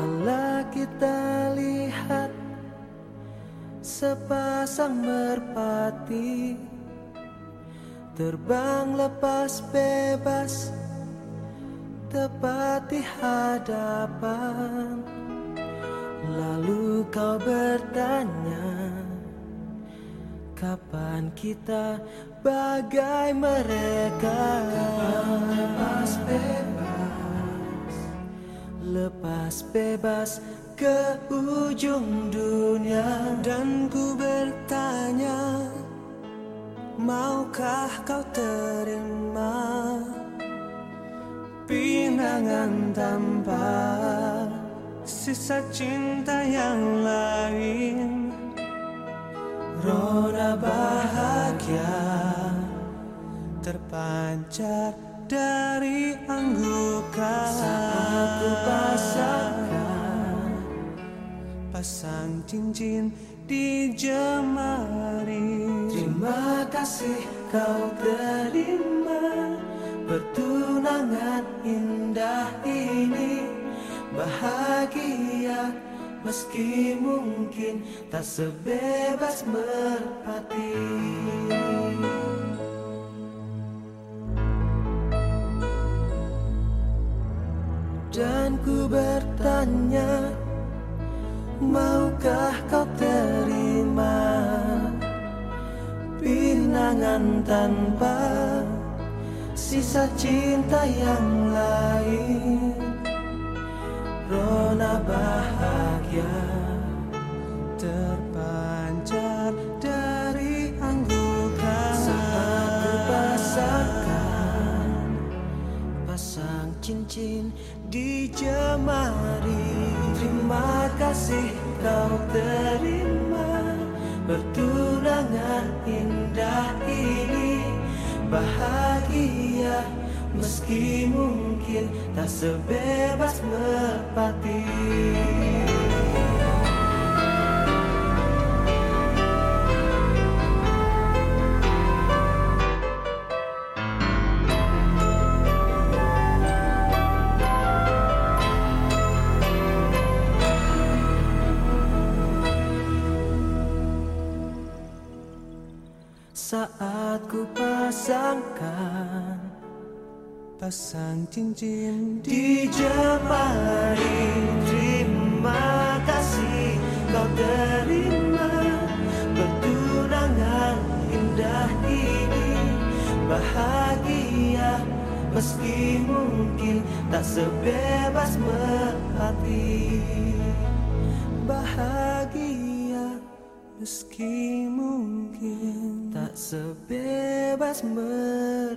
Kala kita lihat sepasang merpati. Terbang lepas bebas tepat di hadapan. Lalu kau bertanya kapan kita bagai mereka? Kapan lepas bebas? Lepas bebas ke ujung dunia Dan ku bertanya Maukah kau terima Pinangan tanpa Sisa cinta yang lain? Rona bahagia terpancar dari anggukan Saat ku pasangkan Pasang cincin di jemari. Terima kasih kau terima Pertunangan indah ini. Bahagia Meski mungkin tak sebebas merpati Dan ku bertanya Maukah kau terima Pinangan tanpa Sisa cinta yang lain? Rona bahagia cincin di jemari Terima kasih kau terima. Pertunangan indah ini Bahagia. Meski mungkin tak sebebas merpati Saat ku pasangkan Pasang cincin di jemari. Terima kasih kau terima Pertunangan indah ini. Bahagia meski mungkin tak sebebas merpati Bahagia meski mungkin tak sebebas merpati